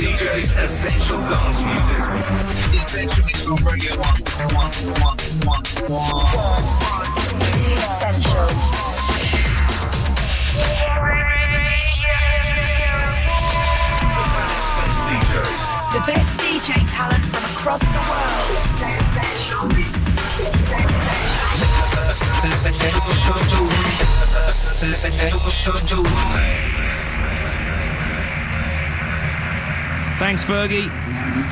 DJ's Essential Dance Music. Essential Mix on Radio 1. 1, 1, 1, 1. Essential. The best DJ talent from across the world. Thanks, Fergie.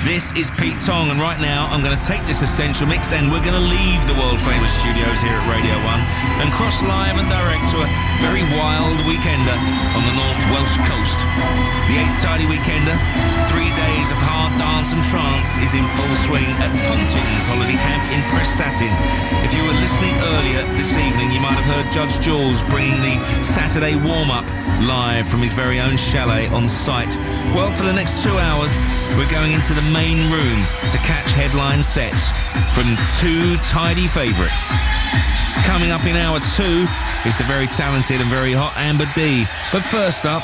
This is Pete Tong, and right now I'm going to take this essential mix and we're going to leave the world famous studios here at Radio 1 and cross live and direct to a very wild weekender on the North Welsh coast. The 8th Tidy Weekender, three days of hard dance and trance, is in full swing at Pontins Holiday Camp in Prestatyn. If you were listening earlier this evening, you might have heard Judge Jules bringing the Saturday warm up live from his very own chalet on site. Well, for the next two hours, we're going into the main room to catch headline sets from two tidy favourites. Coming up in hour two is the very talented and very hot Amber D. But first up,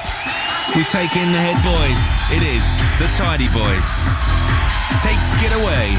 we take in the head boys. It is the Tidy Boys. Take it away.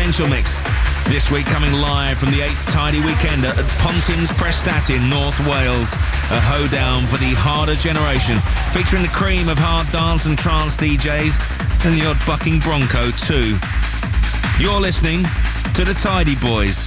Essential Mix. This week coming live from the 8th Tidy Weekender at Pontins Prestat in North Wales. A hoedown for the harder generation, featuring the cream of hard dance and trance DJs and the odd bucking bronco too. You're listening to the Tidy Boys.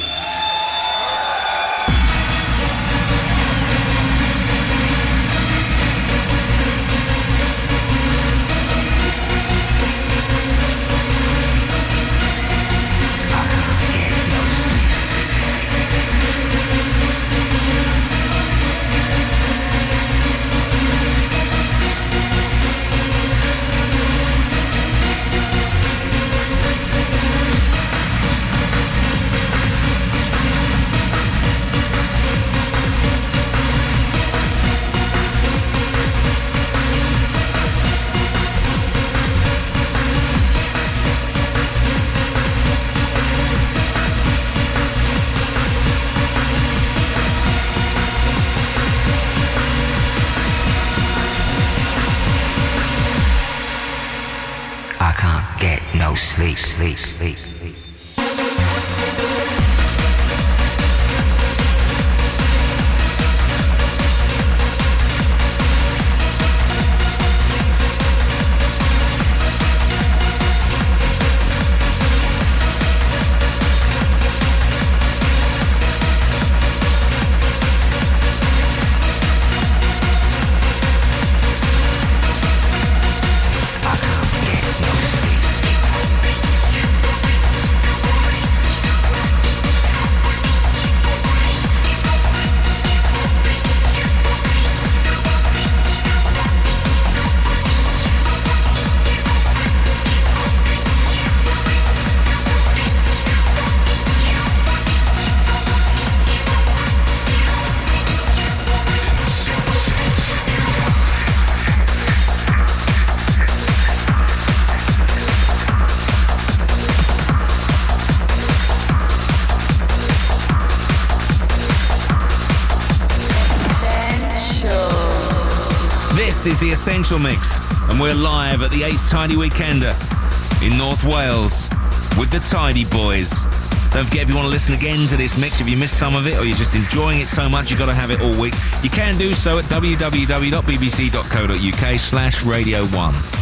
Essential Mix, and we're live at the 8th Tidy Weekender in North Wales with the Tidy Boys. Don't forget if you want to listen again to this mix, if you missed some of it or you're just enjoying it so much you've got to have it all week, you can do so at www.bbc.co.uk slash Radio 1.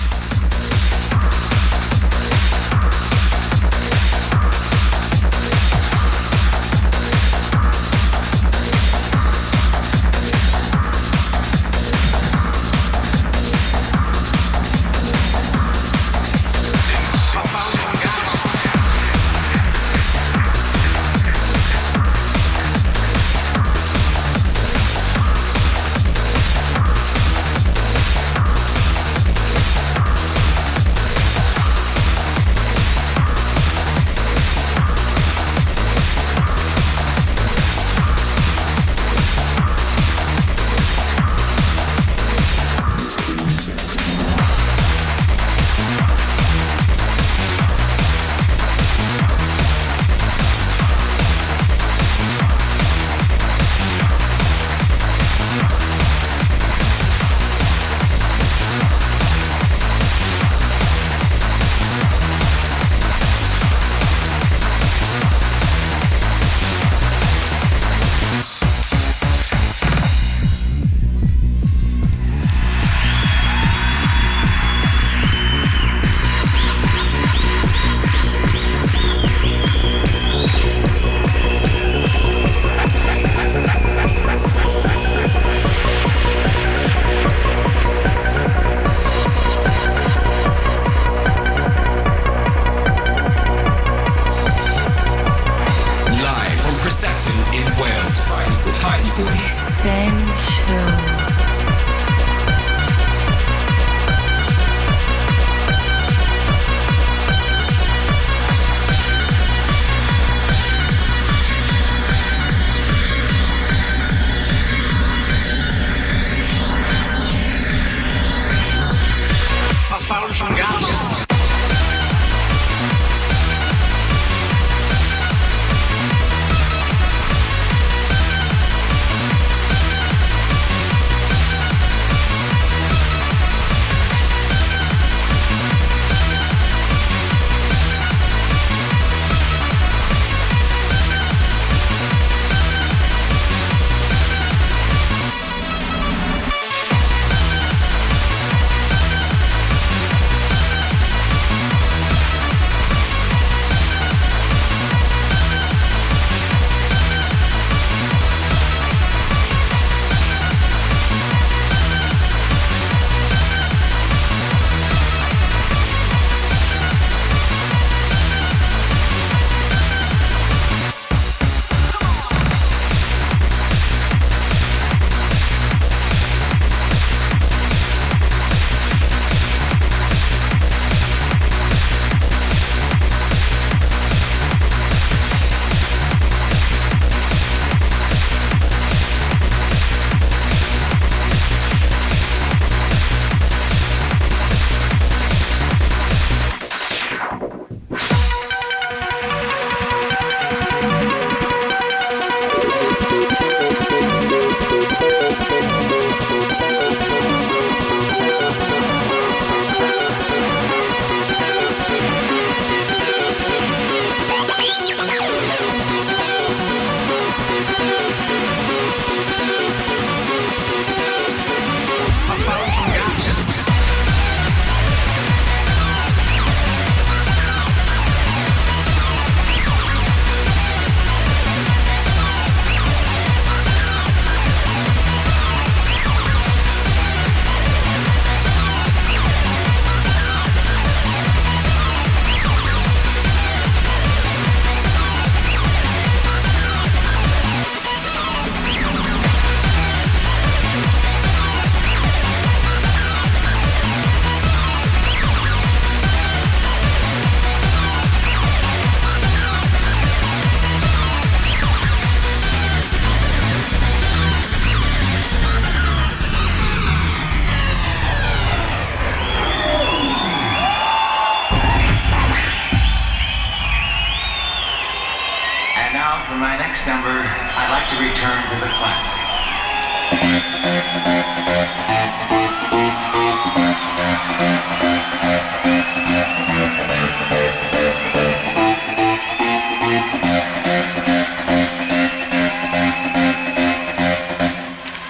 Return to the classics.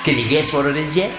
Can you guess what it is yet?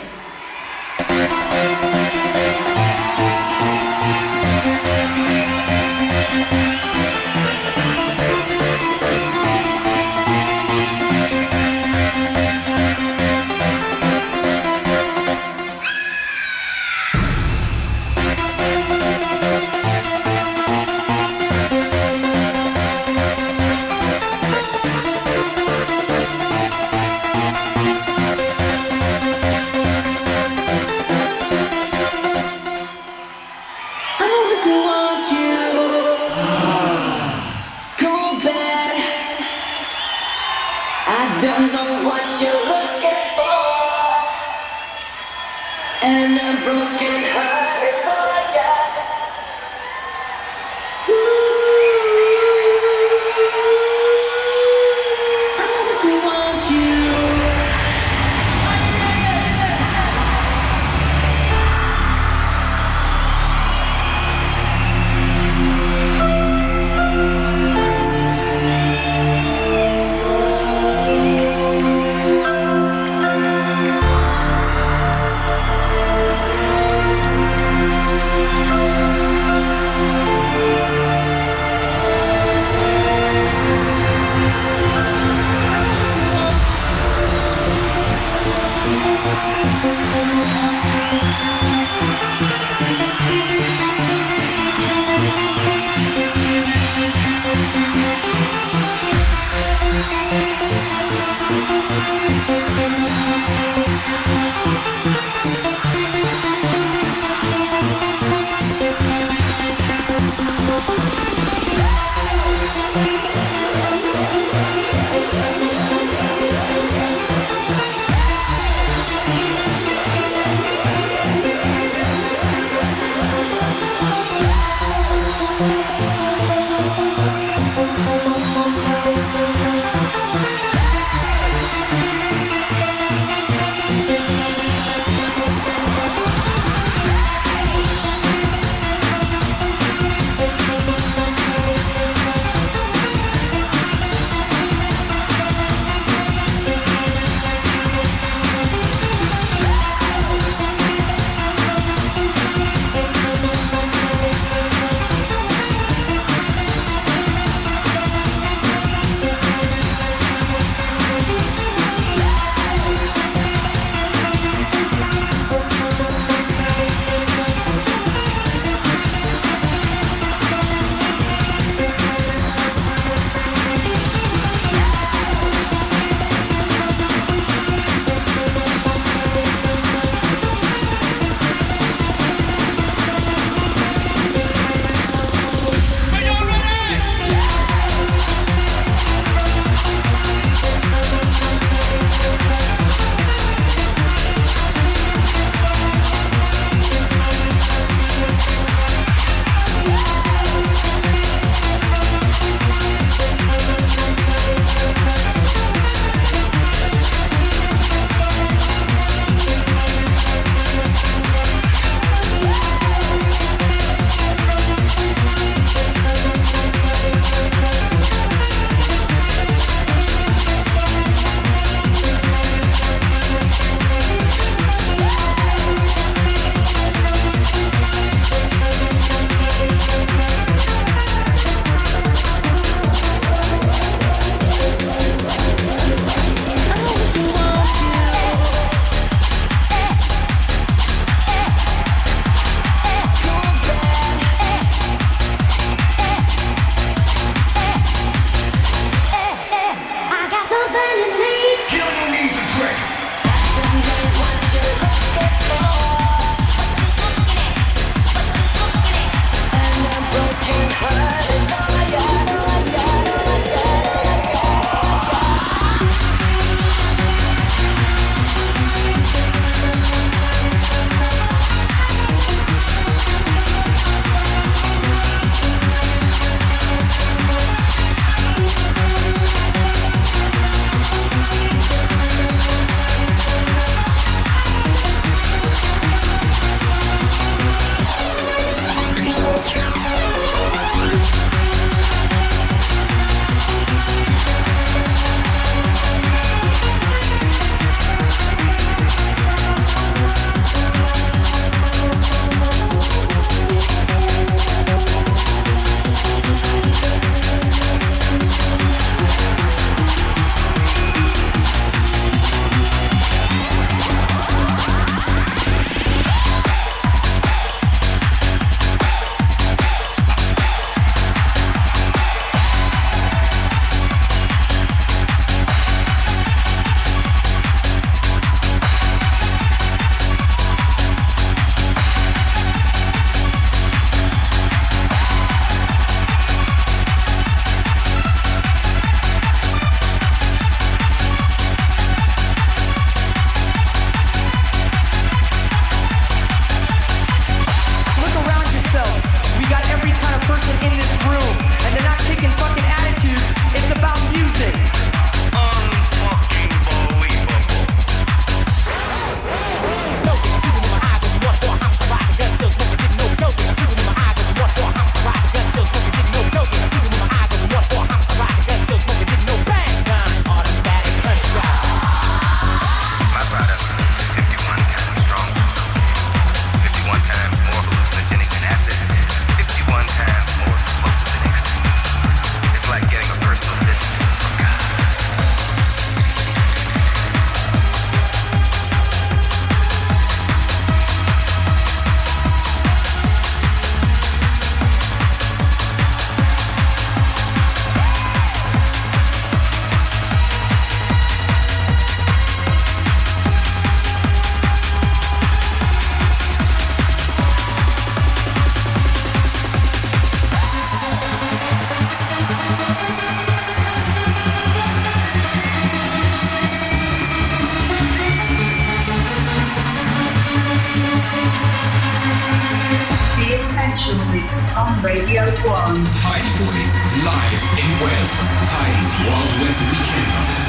Mix on Radio 1. Tidy Boys, live in Wales. Tidy's Wild West Weekend.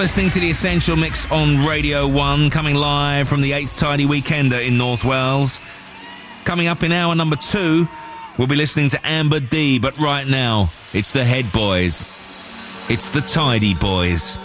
Listening to the Essential Mix on Radio 1, coming live from the 8th Tidy Weekender in North Wales. Coming up in hour number two, we'll be listening to Amber D, but right now, it's the Head Boys. It's the Tidy Boys.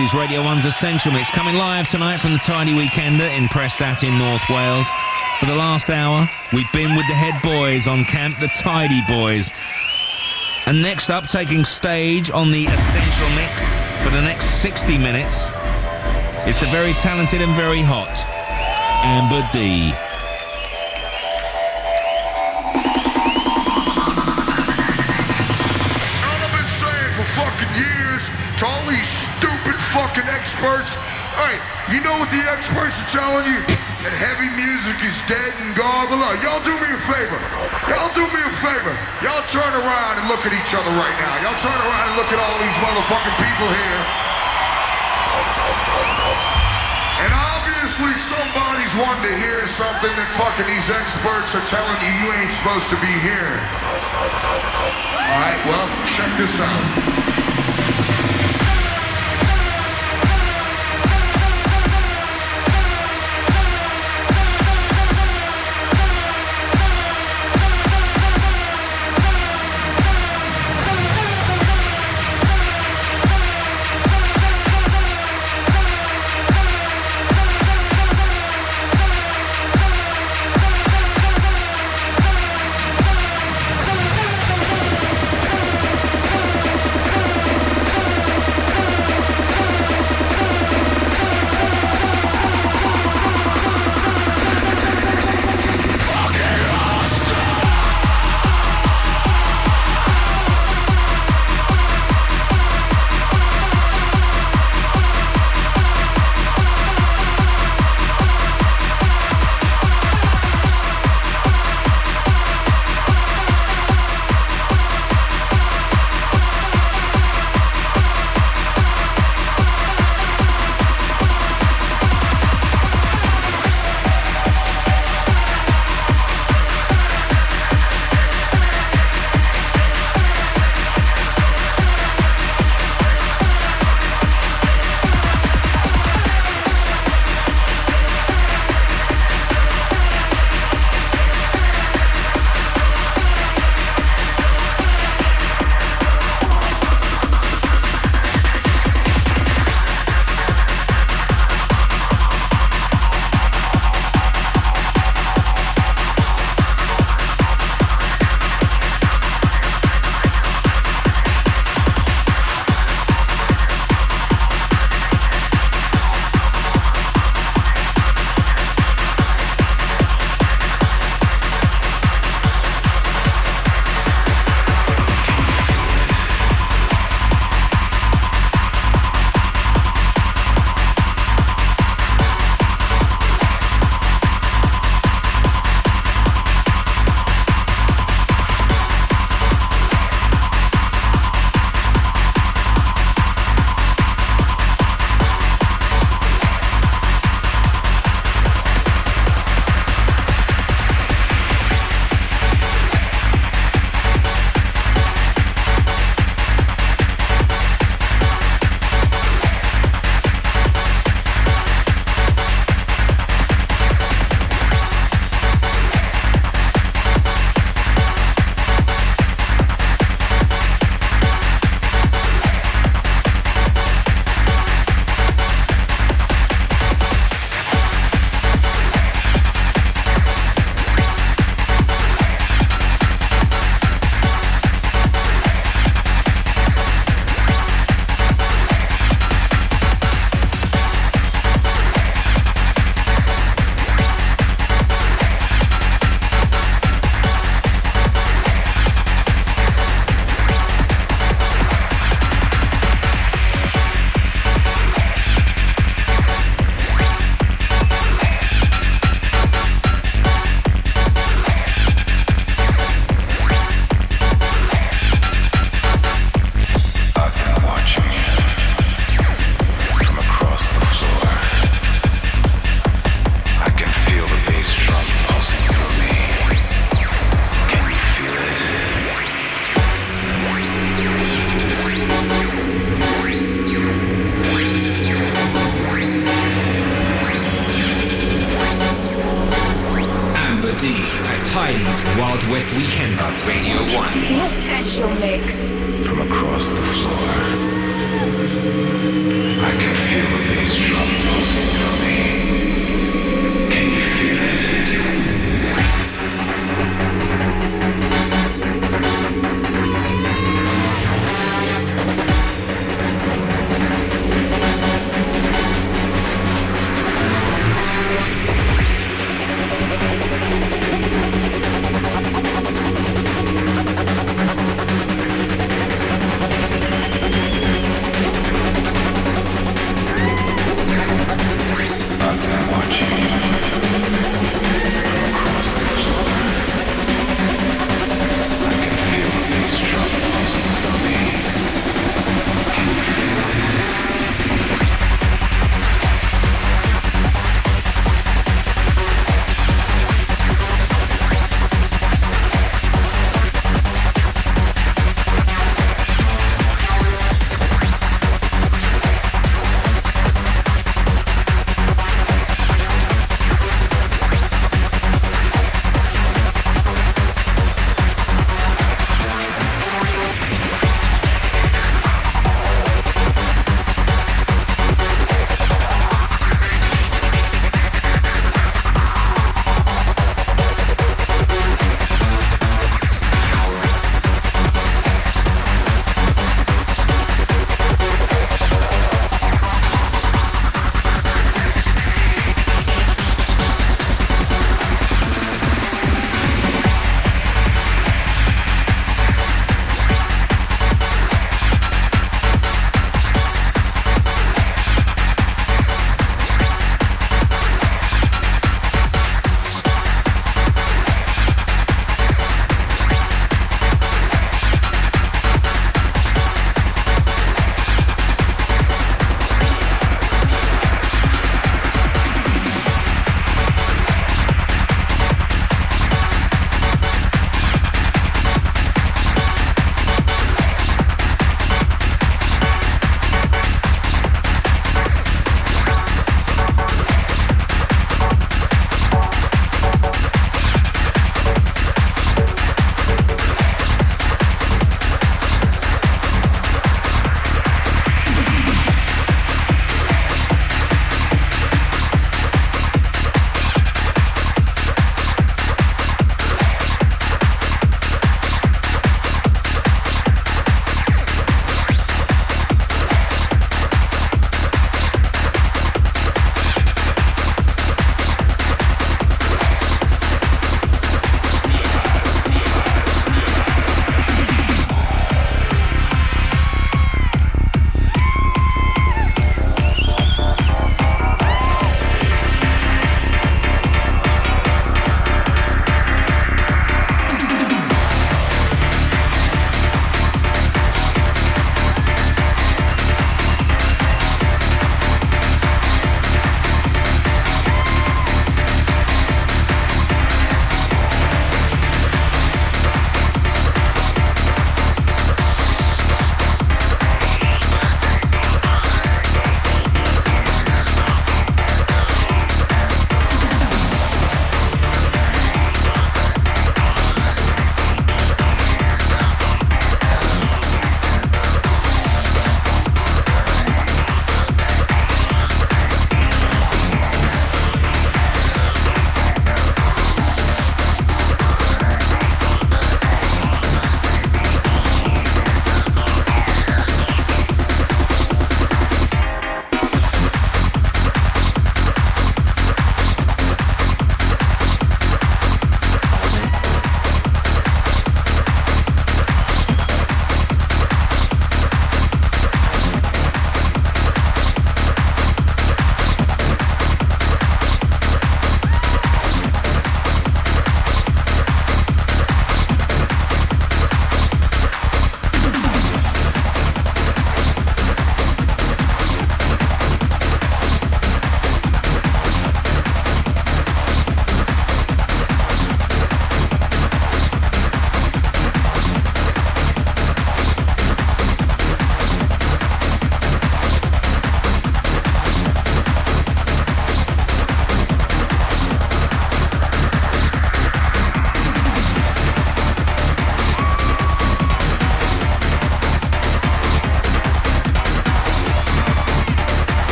Is Radio 1's Essential Mix, coming live tonight from the Tidy Weekender in Prestatyn in North Wales. For the last hour, we've been with the head boys on camp, the Tidy Boys. And next up, taking stage on the Essential Mix for the next 60 minutes, is the very talented and very hot Amber D. experts. All right, you know what the experts are telling you? That heavy music is dead and gone below. Y'all do me a favor. Y'all do me a favor. Y'all turn around and look at each other right now. Y'all turn around and look at all these motherfucking people here. And obviously somebody's wanting to hear something that fucking these experts are telling you you ain't supposed to be hearing. Alright, well, check this out.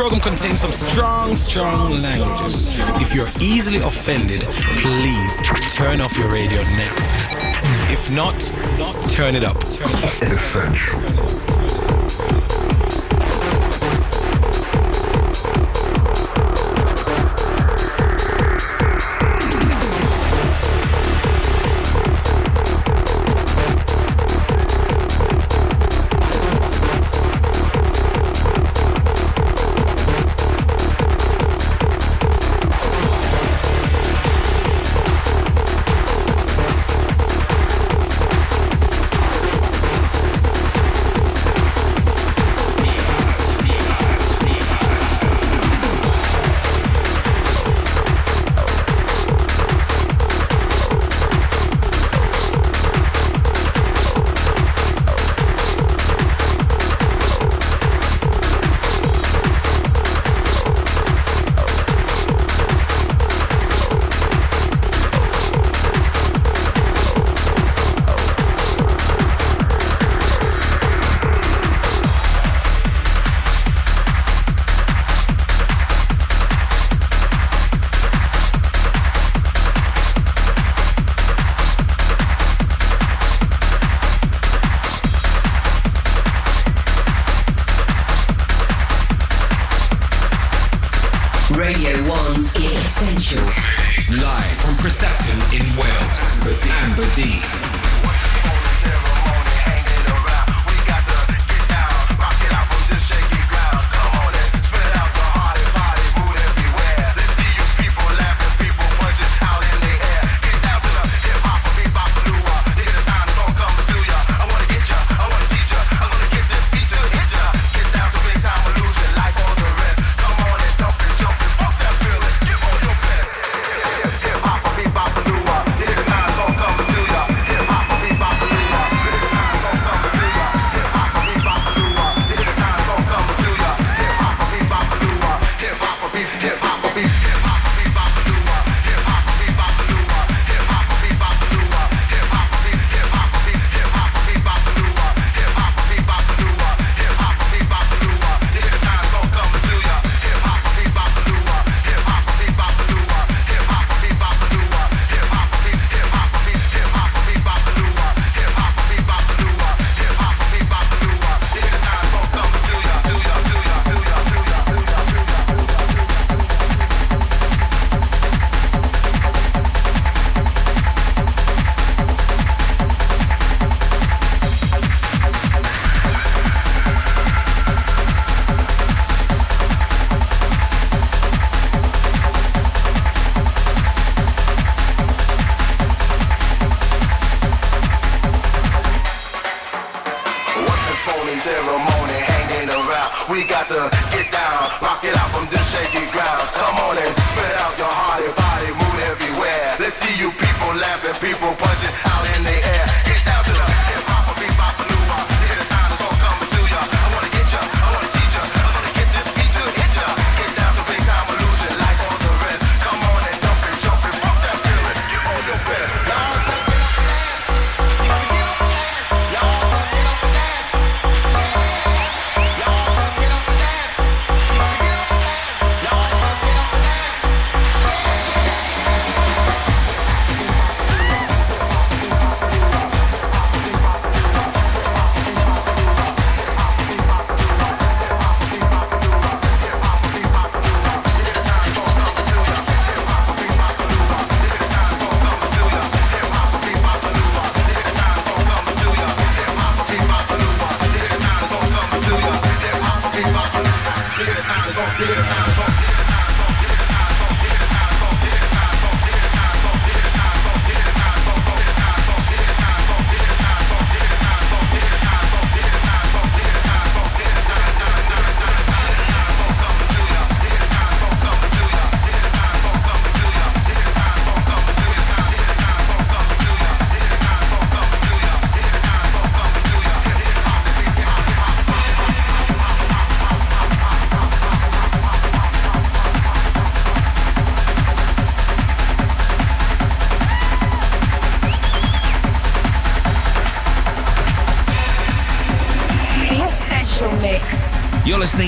Program contains some strong, strong languages. If you're easily offended, please turn off your radio now. If not, turn it up. Essential.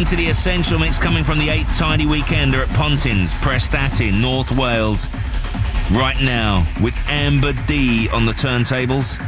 Listening to the Essential Mix coming from the 8th Tidy Weekender at Pontins, Prestatyn, North Wales. Right now, with Amber D on the turntables.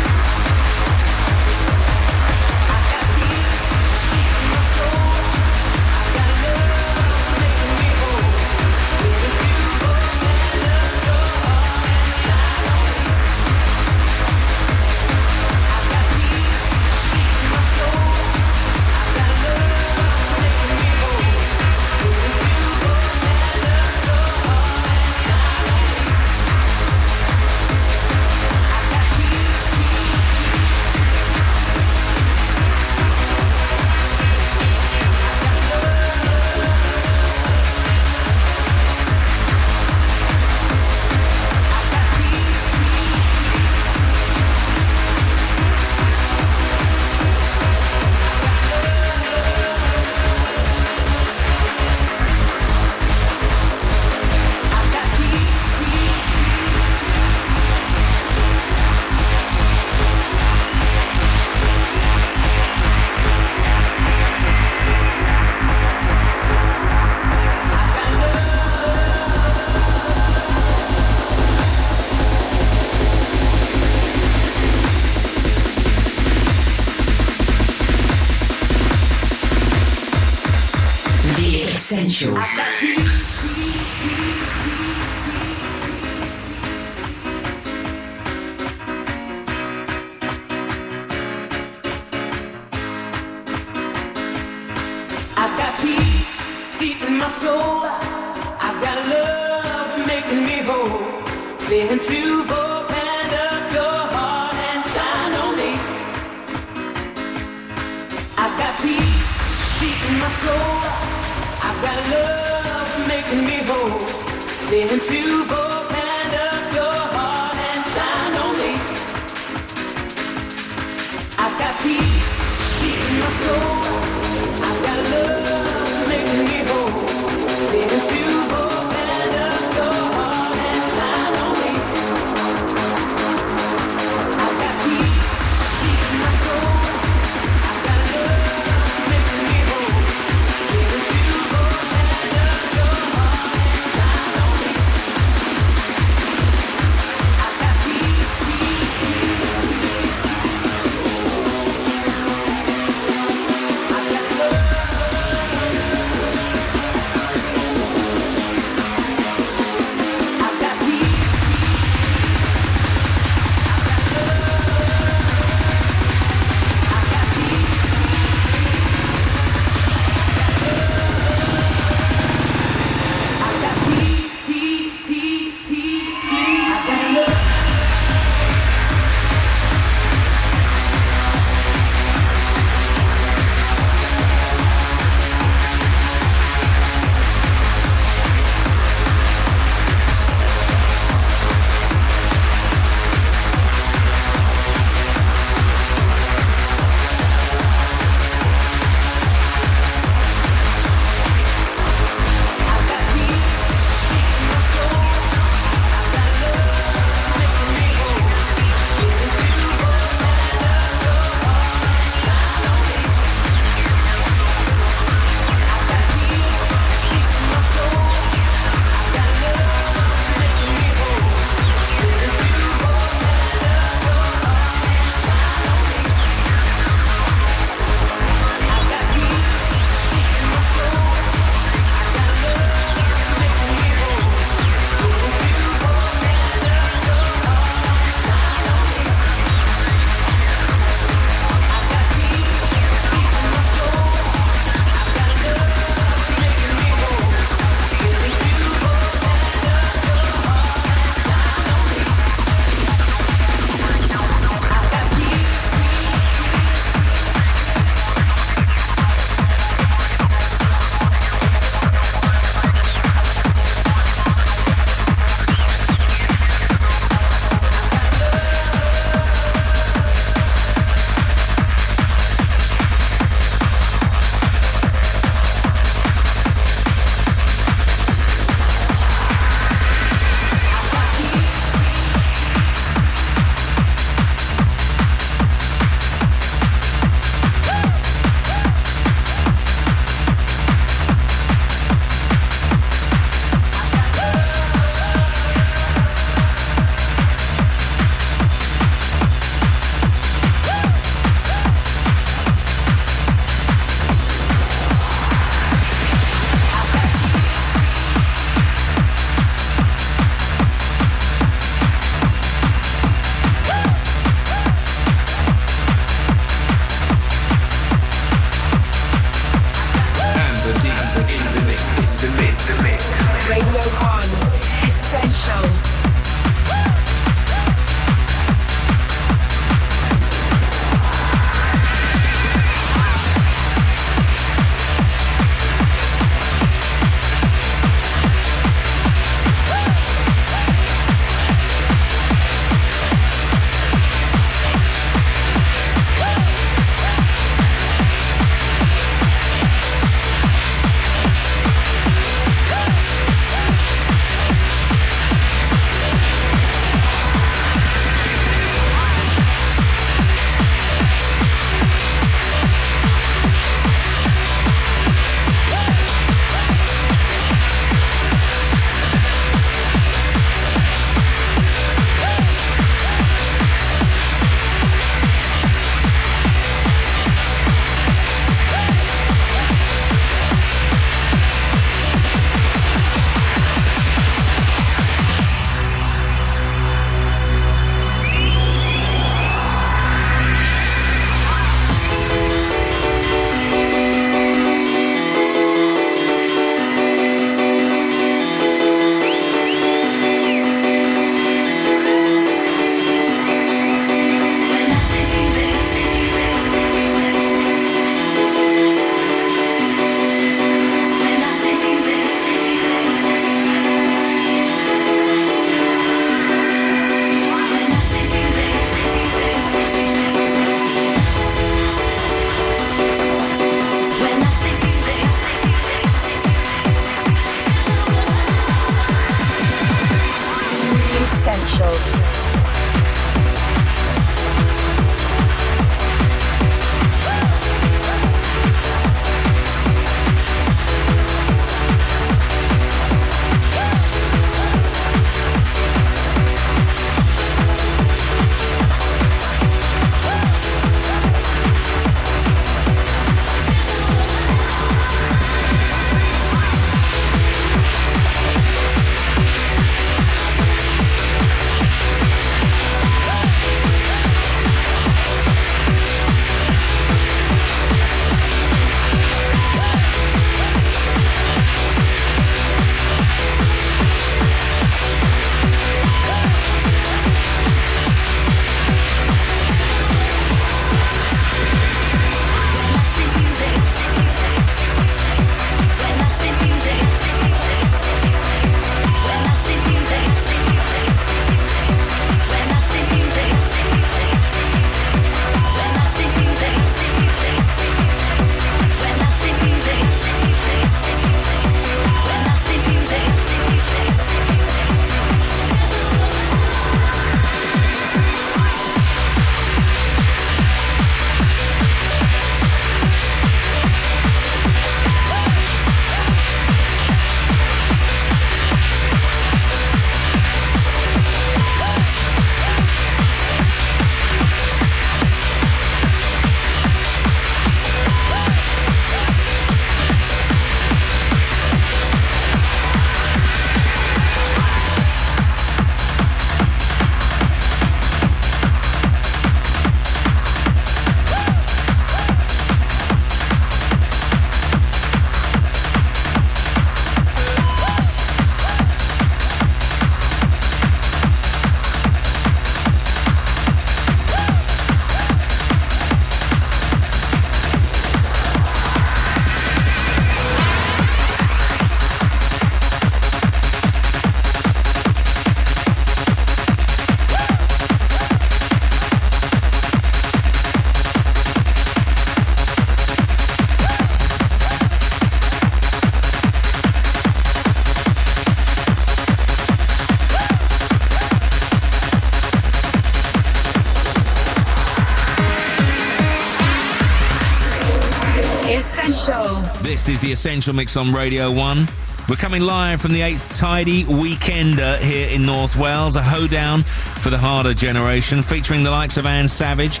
The Essential Mix on Radio 1. We're coming live from the 8th Tidy Weekender here in North Wales, a hoedown for the harder generation, featuring the likes of Anne Savage,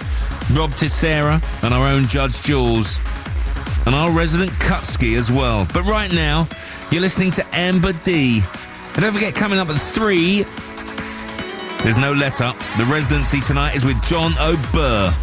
Rob Tissera, and our own Judge Jules, and our resident Kutski as well. But right now, you're listening to Amber D. And don't forget, coming up at 3, there's no let up. The residency tonight is with Jon O'Bir.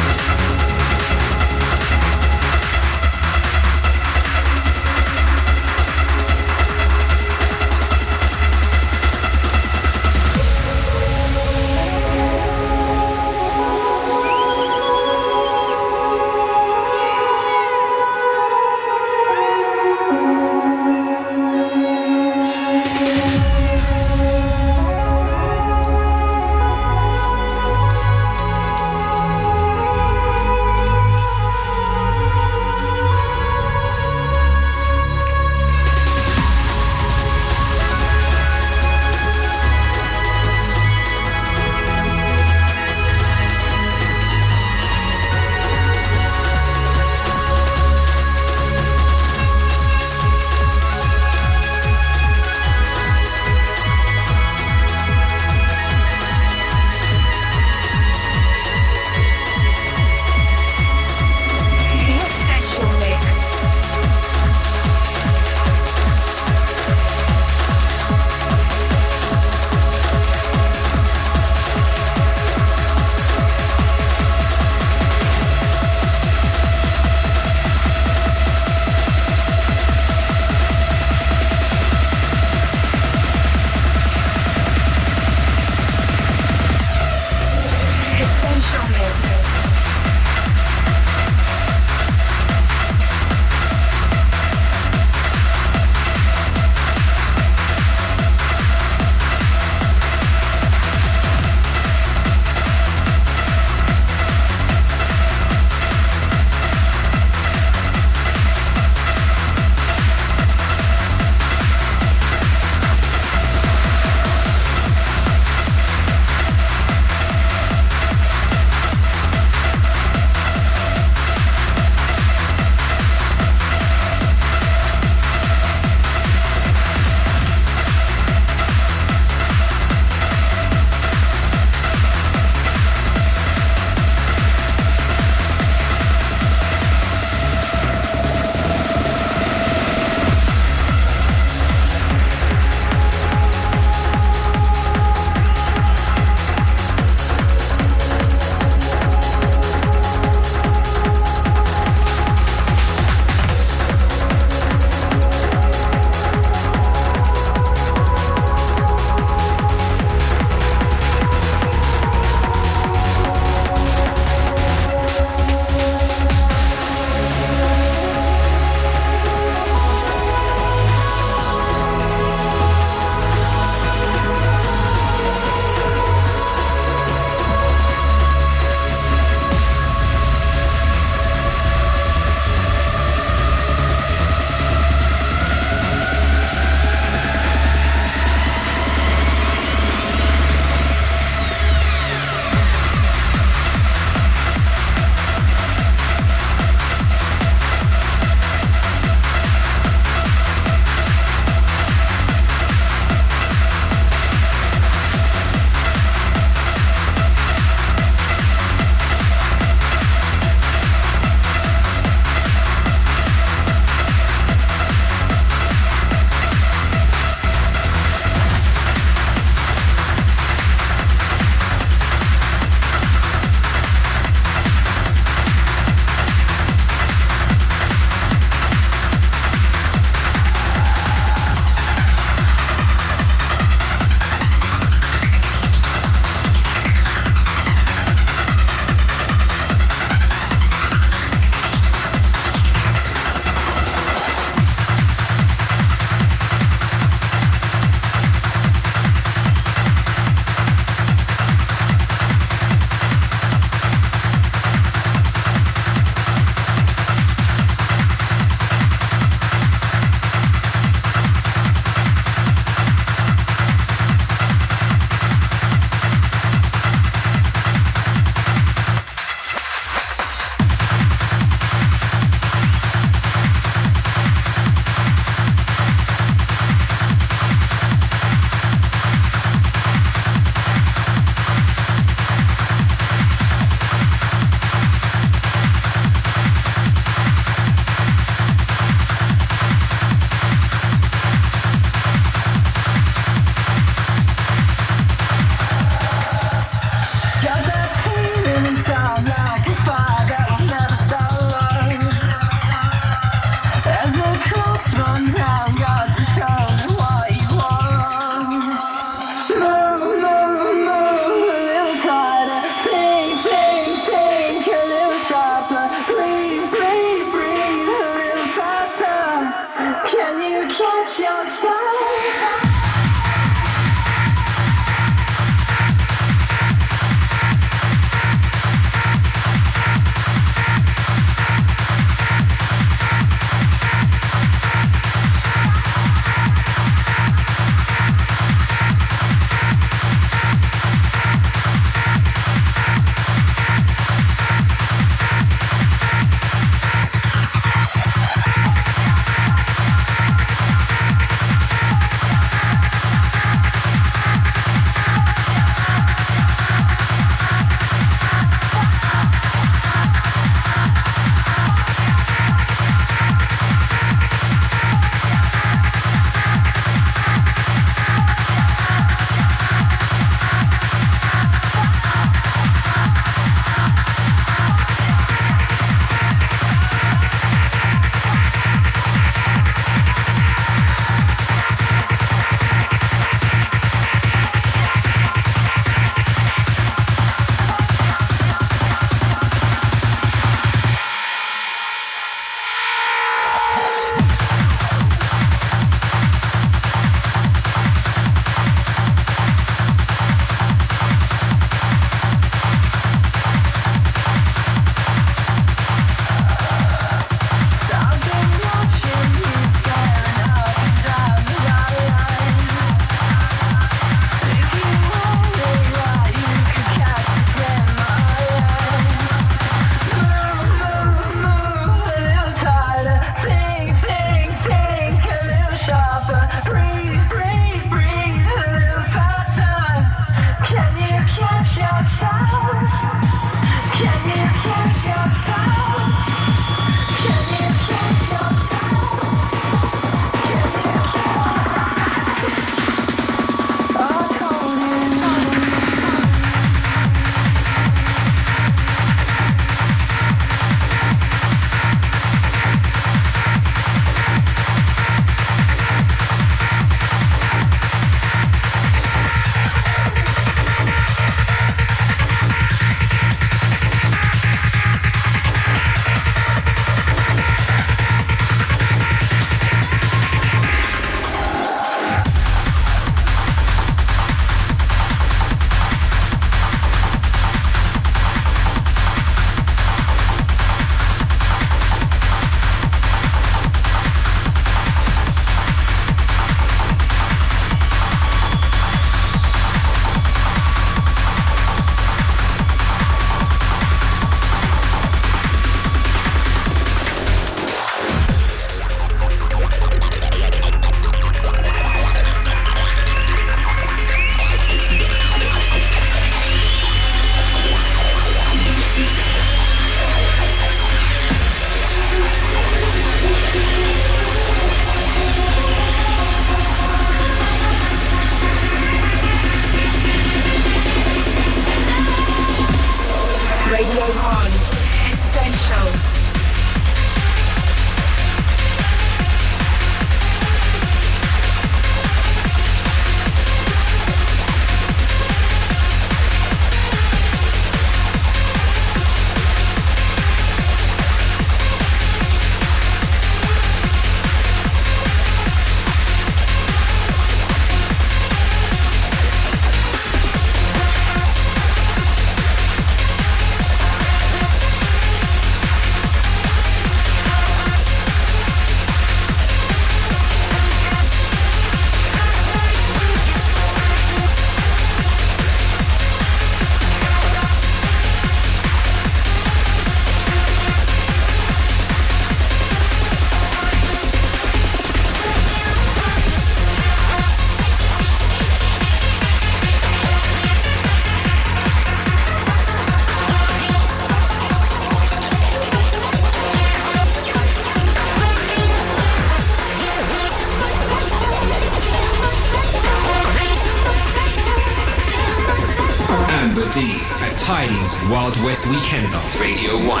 Radio 1.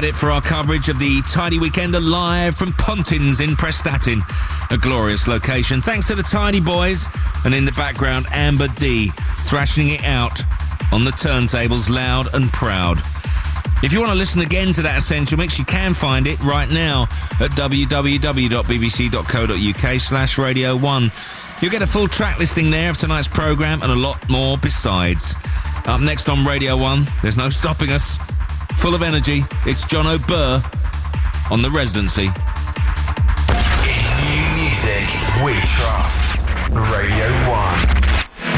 About it for our coverage of the Tidy Weekender live from Pontins in Prestatyn, a glorious location. Thanks to the Tidy Boys, and in the background, Amber D, thrashing it out on the turntables loud and proud. If you want to listen again to that Essential Mix, you can find it right now at www.bbc.co.uk slash Radio 1. You'll get a full track listing there of tonight's programme and a lot more besides. Up next on Radio 1, there's no stopping us. Full of energy, it's Jon O'Bir on the residency. In new music, we 1.